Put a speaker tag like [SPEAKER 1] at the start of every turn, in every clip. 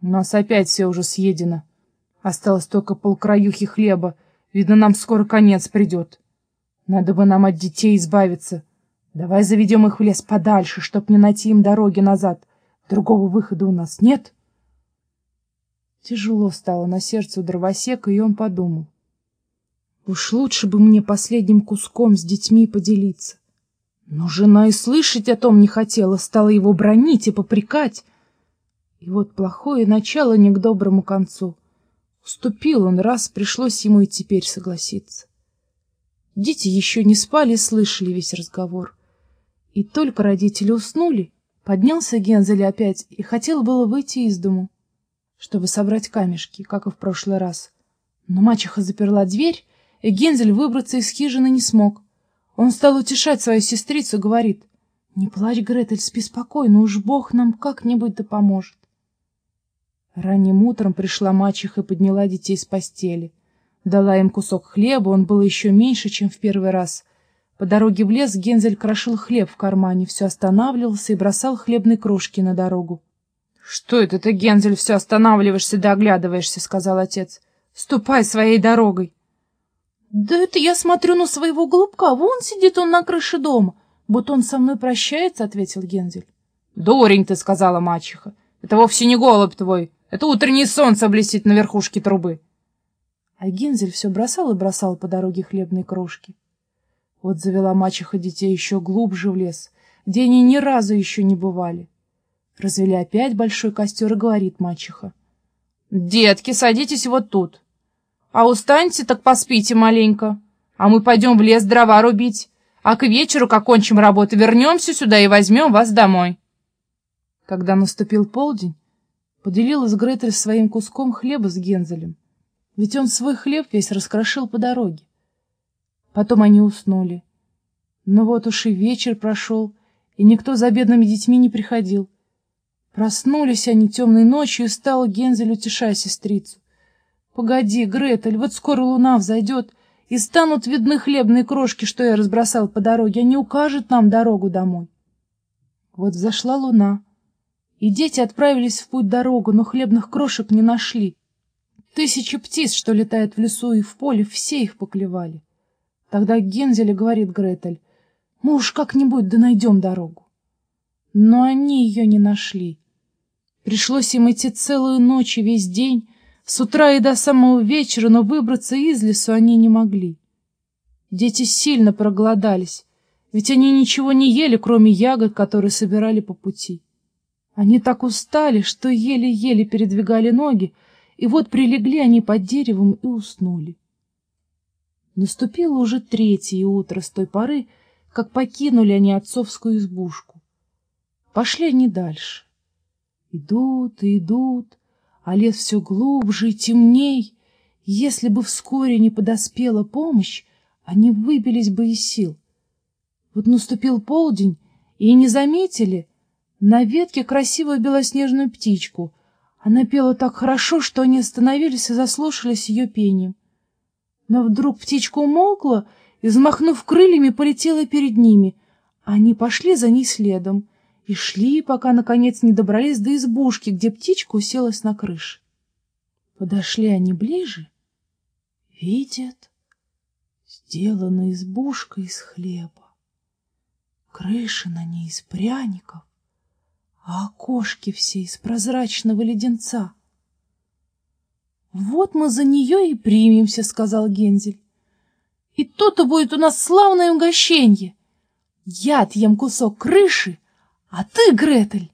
[SPEAKER 1] У нас опять все уже съедено. Осталось только полкраюхи хлеба. Видно, нам скоро конец придет. Надо бы нам от детей избавиться. Давай заведем их в лес подальше, чтоб не найти им дороги назад. Другого выхода у нас нет. Тяжело стало на сердце у дровосека, и он подумал. Уж лучше бы мне последним куском с детьми поделиться. Но жена и слышать о том не хотела, стала его бронить и попрекать. И вот плохое начало не к доброму концу. Уступил он раз, пришлось ему и теперь согласиться. Дети еще не спали, слышали весь разговор. И только родители уснули, поднялся Гензель опять и хотел было выйти из дому, чтобы собрать камешки, как и в прошлый раз. Но мачеха заперла дверь, и Гензель выбраться из хижины не смог. Он стал утешать свою сестрицу, говорит, «Не плачь, Гретель, спи спокойно, уж Бог нам как-нибудь да поможет». Ранним утром пришла мачеха и подняла детей с постели. Дала им кусок хлеба, он был еще меньше, чем в первый раз. По дороге в лес Гензель крошил хлеб в кармане, все останавливался и бросал хлебные крошки на дорогу. — Что это ты, Гензель, все останавливаешься да оглядываешься? — сказал отец. — Ступай своей дорогой. — Да это я смотрю на своего голубка, вон сидит он на крыше дома. Будто он со мной прощается, — ответил Гензель. — Дурень ты, — сказала мачеха. — Это вовсе не голубь твой. Это утреннее солнце блестит на верхушке трубы. А Гензель все бросал и бросал по дороге хлебные крошки. Вот завела мачеха детей еще глубже в лес, где они ни разу еще не бывали. Развели опять большой костер и говорит мачеха. — Детки, садитесь вот тут. А устаньте, так поспите маленько. А мы пойдем в лес дрова рубить. А к вечеру, как кончим работу, вернемся сюда и возьмем вас домой. Когда наступил полдень, поделилась Гретель своим куском хлеба с Гензелем, ведь он свой хлеб весь раскрошил по дороге. Потом они уснули. Но вот уж и вечер прошел, и никто за бедными детьми не приходил. Проснулись они темной ночью, и стал Гензель, утешая сестрицу. «Погоди, Гретель, вот скоро луна взойдет, и станут видны хлебные крошки, что я разбросал по дороге, они укажут нам дорогу домой». Вот взошла луна, и дети отправились в путь дорогу, но хлебных крошек не нашли. Тысячи птиц, что летают в лесу и в поле, все их поклевали. Тогда Гензель говорит Гретель, мы уж как-нибудь да найдем дорогу. Но они ее не нашли. Пришлось им идти целую ночь и весь день, с утра и до самого вечера, но выбраться из лесу они не могли. Дети сильно проголодались, ведь они ничего не ели, кроме ягод, которые собирали по пути. Они так устали, что еле-еле передвигали ноги, и вот прилегли они под деревом и уснули. Наступило уже третье утро с той поры, как покинули они отцовскую избушку. Пошли они дальше. Идут и идут, а лес все глубже и темней. Если бы вскоре не подоспела помощь, они выбились бы из сил. Вот наступил полдень, и не заметили, на ветке красивую белоснежную птичку. Она пела так хорошо, что они остановились и заслушались ее пением. Но вдруг птичка умолкла и, взмахнув крыльями, полетела перед ними. Они пошли за ней следом и шли, пока, наконец, не добрались до избушки, где птичка уселась на крыше. Подошли они ближе, видят, сделана избушка из хлеба, крыша на ней из пряников, а окошки все из прозрачного леденца. «Вот мы за нее и примемся», — сказал Гензель. «И то-то будет у нас славное угощенье. Я отъем кусок крыши, а ты, Гретель,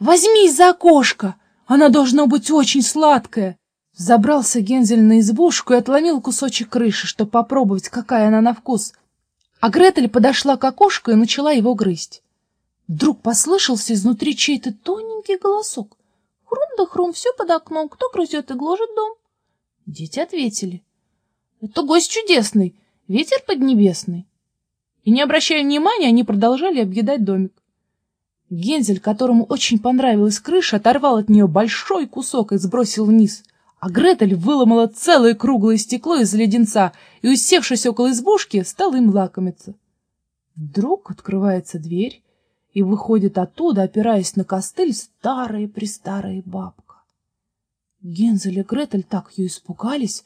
[SPEAKER 1] возьми за окошко, она должна быть очень сладкая». Забрался Гензель на избушку и отломил кусочек крыши, чтобы попробовать, какая она на вкус. А Гретель подошла к окошку и начала его грызть. Вдруг послышался изнутри чей-то тоненький голосок. Хрум да хрум, все под окном, кто грызет и гложет дом. Дети ответили. Это гость чудесный, ветер поднебесный. И, не обращая внимания, они продолжали объедать домик. Гензель, которому очень понравилась крыша, оторвал от нее большой кусок и сбросил вниз. А Гретель выломала целое круглое стекло из леденца и, усевшись около избушки, стала им лакомиться. Вдруг открывается дверь, и выходит оттуда, опираясь на костыль, старая-престарая бабка. Гензель и Гретель так ее испугались,